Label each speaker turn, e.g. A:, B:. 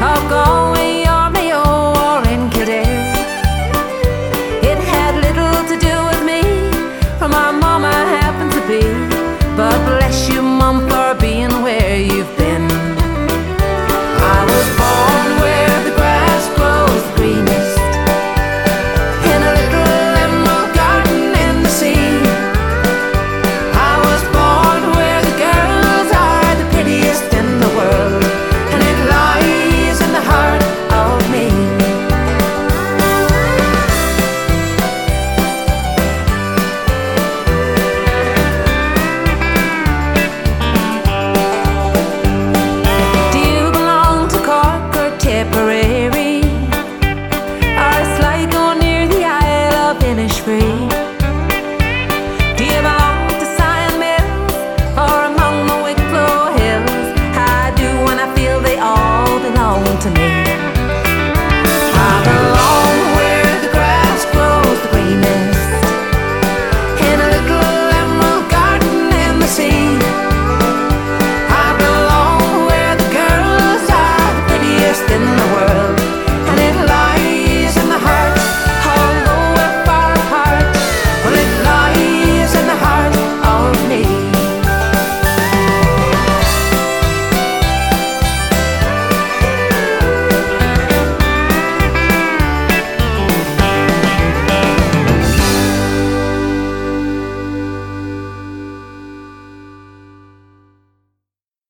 A: I'm going